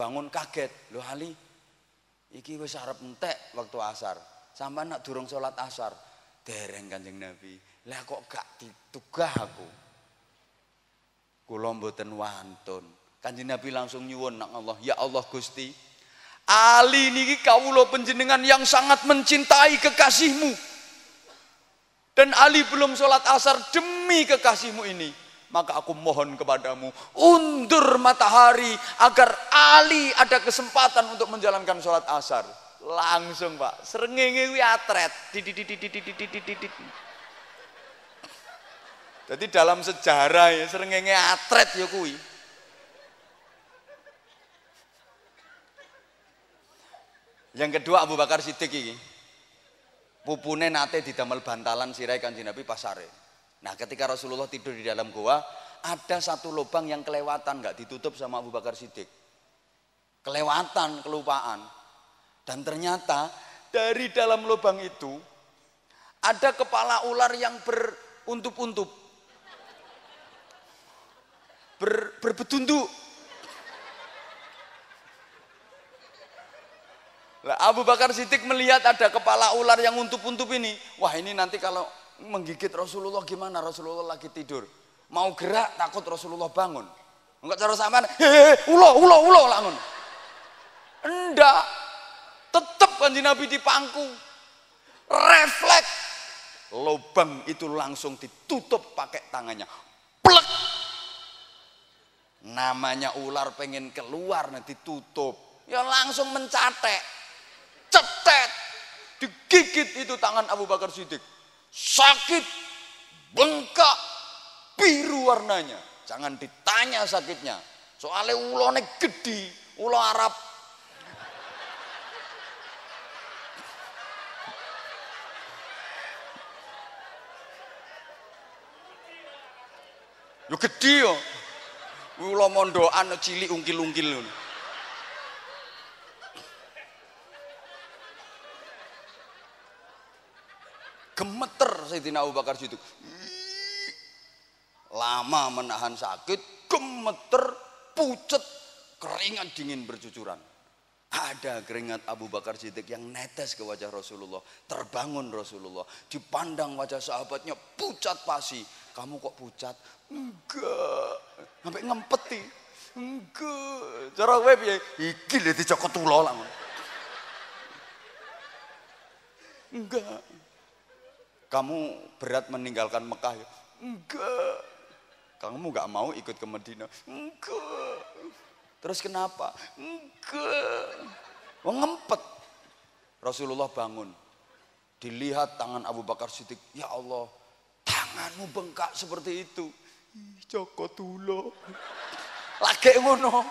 bangun kaget. Loh Ali iki wis arep entek waktu asar. Sampai nak durung sholat asar? Dereng kanjeng Nabi. Lah kok gak ditugah aku? Kula mboten wantun. Kanjeng Nabi langsung nyuwun nang Allah ya Allah Gusti Ali niki kawula penjenengan yang sangat mencintai kekasihmu. Dan Ali belum sholat asar demi kekasihmu ini maka aku mohon kepadamu undur matahari agar Ali ada kesempatan untuk menjalankan sholat asar. Langsung pak. Serengenge wi atret. Jadi dalam sejarah ya serengenge atret ya kui yang kedua Abu Bakar Siddiq ini pupune nate di damel bantalan sirai kanjeng Nabi pasare Nah ketika Rasulullah tidur di dalam goa, ada satu lubang yang kelewatan, nggak ditutup sama Abu Bakar Siddiq. Kelewatan, kelupaan. Dan ternyata dari dalam lubang itu ada kepala ular yang beruntup-untup. Ber, berbetunduk. Lah Abu Bakar Siddiq melihat ada kepala ular yang untup-untup ini. Wah ini nanti kalau menggigit Rasulullah gimana Rasulullah lagi tidur? Mau gerak takut Rasulullah bangun. Enggak cara sampean ulo ulo ulo langun enggak tetap kanji Nabi di pangku refleks. Lubang itu langsung ditutup pakai tangannya. Plek. Namanya ular pengen keluar nanti tutup ya langsung mencatek. Cetet. Digigit itu tangan Abu Bakar Siddiq sakit, bengkak, biru warnanya. Jangan ditanya sakitnya. Soalnya ulone gede, ulo Arab. Yo gede yo. Ulo mondokan cilik ungkil-ungkil gemeter Sayyidina Abu Bakar situ. Lama menahan sakit gemeter pucet keringat dingin bercucuran. Ada keringat Abu Bakar Siddiq yang netes ke wajah Rasulullah terbangun Rasulullah. Dipandang wajah sahabatnya pucat pasi. Kamu kok pucat? Enggak. Sampai ngempeti. Enggak. Cara web ya iki lho dicokot ulo enggak kamu berat meninggalkan Mekah ya? Enggak. Kamu nggak mau ikut ke Medina? Enggak. Terus kenapa? Enggak. Wong ngempet. Rasulullah bangun. Dilihat tangan Abu Bakar Siddiq. Ya Allah, tanganmu bengkak seperti itu. Joko tulo. Lagi ngono.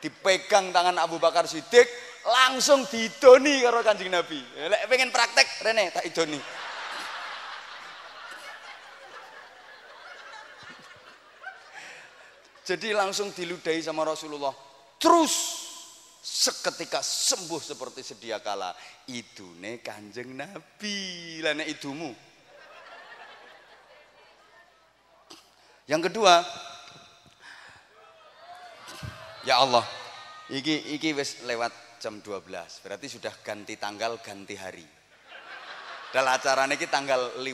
Dipegang tangan Abu Bakar Siddiq, langsung didoni karo Kanjeng Nabi. Lek pengen praktek rene tak idoni. Jadi langsung diludahi sama Rasulullah. Terus seketika sembuh seperti sedia kala. Idune Kanjeng Nabi. Lah idumu. Yang kedua, ya Allah, iki iki wis lewat jam 12 berarti sudah ganti tanggal ganti hari. Dalam acara ini tanggal 15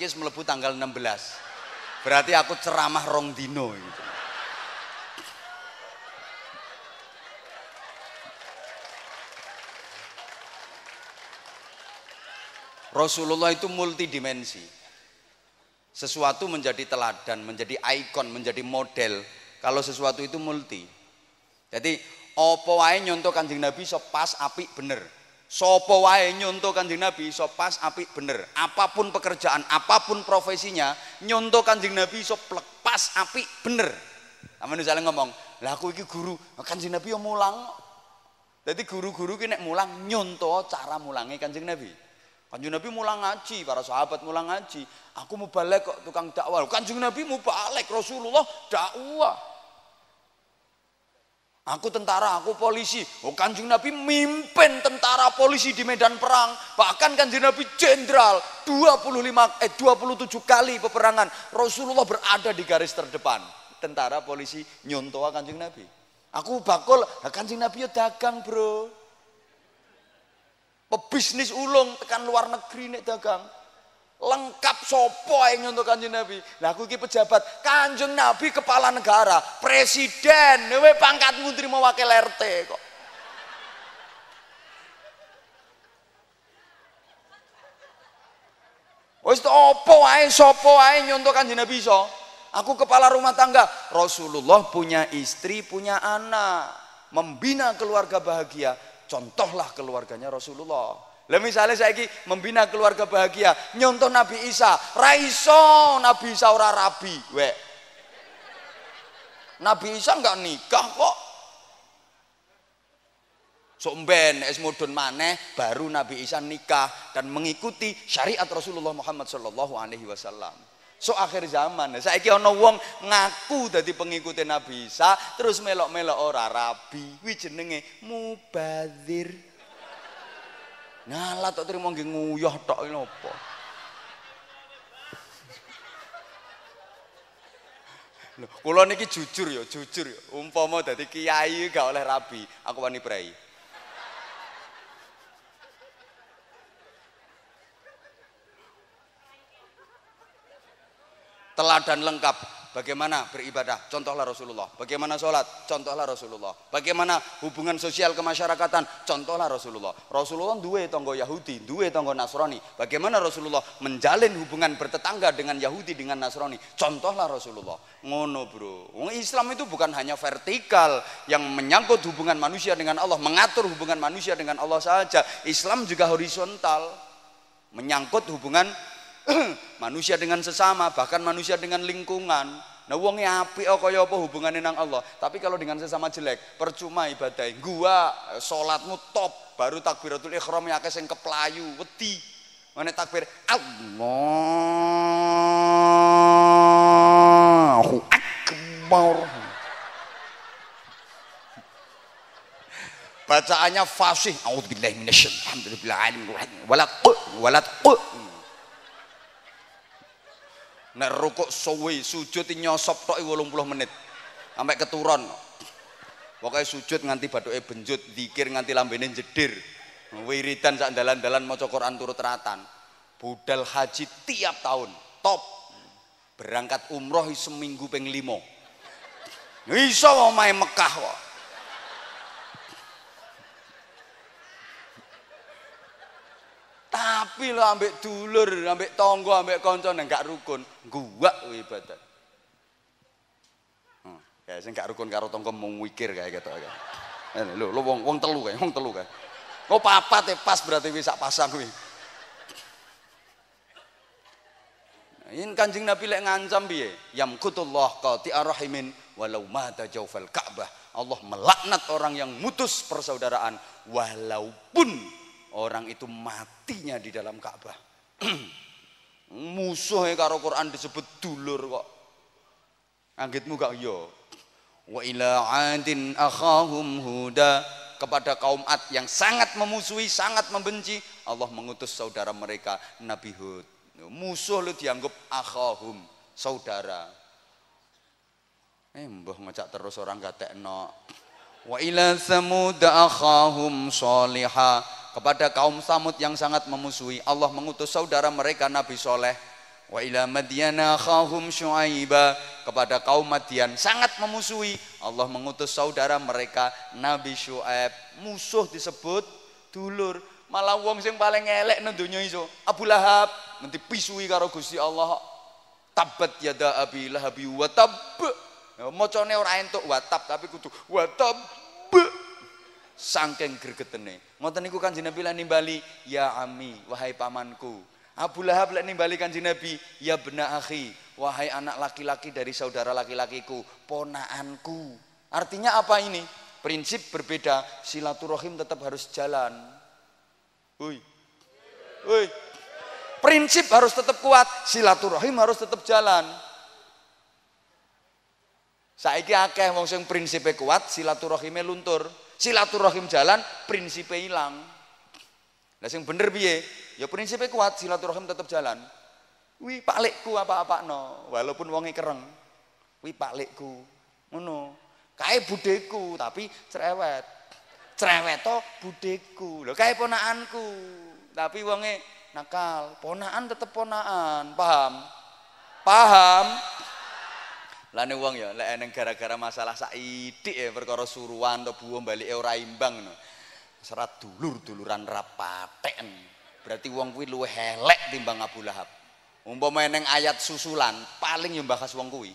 ini melebu tanggal 16 berarti aku ceramah rong dino gitu. Rasulullah itu multidimensi. Sesuatu menjadi teladan menjadi ikon menjadi model. Kalau sesuatu itu multi. Jadi apa wae nyonto Kanjeng Nabi iso pas apik bener. Sapa wae nyonto Kanjeng Nabi iso pas apik bener. Apa pun pekerjaan, apa pun profesinya, nyonto Kanjeng Nabi iso pas apik bener. Amun misalnya ngomong, "Lah aku iki guru, Kanjeng Nabi yo mulang." Jadi guru-guru ki nek mulang nyonto cara mulangi Kanjeng Nabi. Kanjeng Nabi mulang ngaji, para sahabat mulang ngaji. Aku mau balik kok tukang dakwah. Kanjeng Nabi mau balik Rasulullah dakwah. Aku tentara, aku polisi. Oh kanjeng Nabi mimpin tentara polisi di medan perang. Bahkan kanjeng Nabi jenderal 25 eh 27 kali peperangan. Rasulullah berada di garis terdepan. Tentara polisi nyontoa kanjeng Nabi. Aku bakul, Kanjeng Nabi ya dagang, Bro. Pebisnis ulung tekan luar negeri nek dagang. Lengkap sopo ae nyontok Kanjeng Nabi. Lah aku iki pejabat, Kanjeng Nabi kepala negara, presiden, kowe pangkatmu trimo wakil RT kok. Wis apa wae sapa wae nyontok Kanjeng Nabi iso. Aku kepala rumah tangga. Rasulullah punya istri, punya anak. Membina keluarga bahagia. Contohlah keluarganya Rasulullah. Lah misalnya saya ini membina keluarga bahagia, nyontoh Nabi Isa, raiso Nabi Isa ora rabi, we. Nabi Isa enggak nikah kok. Somben es mudun maneh baru Nabi Isa nikah dan mengikuti syariat Rasulullah Muhammad sallallahu alaihi wasallam. So akhir zaman, saiki ana wong ngaku dadi pengikuti Nabi Isa terus melok-melok ora rabi, kuwi jenenge mubadzir. Ngalah tok trimo nggih nguyah tok iki napa? Lho, niki jujur ya, jujur ya. Umpama dadi kiai gak oleh rabi, aku wani prei. teladan lengkap bagaimana beribadah? Contohlah Rasulullah. Bagaimana sholat? Contohlah Rasulullah. Bagaimana hubungan sosial kemasyarakatan? Contohlah Rasulullah. Rasulullah dua tonggo Yahudi dua tonggo Nasrani. Bagaimana Rasulullah menjalin hubungan bertetangga dengan Yahudi dengan Nasrani? Contohlah Rasulullah. Ngono bro. Islam itu bukan hanya vertikal yang menyangkut hubungan manusia dengan Allah mengatur hubungan manusia dengan Allah saja. Islam juga horizontal menyangkut hubungan manusia dengan sesama, bahkan manusia dengan lingkungan. Nah wonge apik oh, kaya apa hubungannya nang Allah. Tapi kalau dengan sesama jelek, percuma ibadah. Gua eh, salatmu top, baru takbiratul ihram ya sing keplayu, wedi. Mana takbir Allahu akbar. Bacaannya fasih. A'udzubillahi minasyaitonir rajim. Alhamdulillah. Wala wala Nek rukuk suwi, sujud nyosop tok 80 menit. Sampai keturun. Pokoknya sujud nganti bathuke benjut, zikir nganti lambene jedir. Wiridan sak dalan-dalan maca Quran turut ratan. Budal haji tiap tahun, top. Berangkat umroh seminggu ping 5. Iso omahe Mekah kok. Tapi lo ambek dulur, ambek tonggo, ambek konco neng gak rukun, gua ibadat. Hmm, kayak sing gak rukun karo tonggo mau mikir kayak gitu kayak. Eh, lo lo wong wong telu kayak, wong telu kayak. Kau papat ya pas berarti bisa pasang kuwi. Ini kanjeng Nabi lek ngancam piye? Yamkutullah qati arahimin walau mata jawfal Ka'bah. Allah melaknat orang yang mutus persaudaraan walaupun orang itu matinya di dalam Ka'bah. Musuhnya karo Quran disebut dulur kok. Anggitmu gak yo. Wa ila adin akhahum huda kepada kaum Ad yang sangat memusuhi, sangat membenci, Allah mengutus saudara mereka Nabi Hud. Musuh lu dianggap akhahum, saudara. Eh, mbah ngajak terus orang gatekno. Wa ila samud akhahum salihah kepada kaum Samud yang sangat memusuhi. Allah mengutus saudara mereka Nabi Soleh. Wa ila madyana khahum syuaiba. Kepada kaum Madian sangat memusuhi. Allah mengutus saudara mereka Nabi Syuaib. Musuh disebut dulur. Malah wong sing paling elek nang donya iso. Abu Lahab nanti pisui karo Gusti Allah. Tabat yada abi lahabi wa tab. Macane ora entuk wa tab tapi kudu wa tab Sangking gregetene. Ngoten niku Kanjeng Nabi lan nimbali, "Ya ami, wahai pamanku." Abu Lahab lek nimbali Kanjeng Nabi, "Ya bena akhi, wahai anak laki-laki dari saudara laki-lakiku, ponaanku." Artinya apa ini? Prinsip berbeda, silaturahim tetap harus jalan. Woi. Woi. Prinsip harus tetap kuat, silaturahim harus tetap jalan. Saiki akeh wong sing prinsipe kuat, silaturahime luntur silaturahim jalan prinsipnya hilang. Nah sing bener piye? Ya prinsipnya kuat silaturahim tetap jalan. Wi paklikku apa-apa no walaupun wonge kereng. Wi paklikku. Ngono. Kae budeku tapi cerewet. Cerewet to budeku lho kae ponakanku. Tapi wonge nakal. Ponaan tetep ponaan paham? Paham lane wong ya lek eneng gara-gara masalah saidik ya perkara suruhan to buwo balik ora imbang no. serat dulur-duluran rapaten berarti wong kuwi luwih elek timbang Abu Lahab. Umpama eneng ayat susulan paling yo mbakas wong kuwi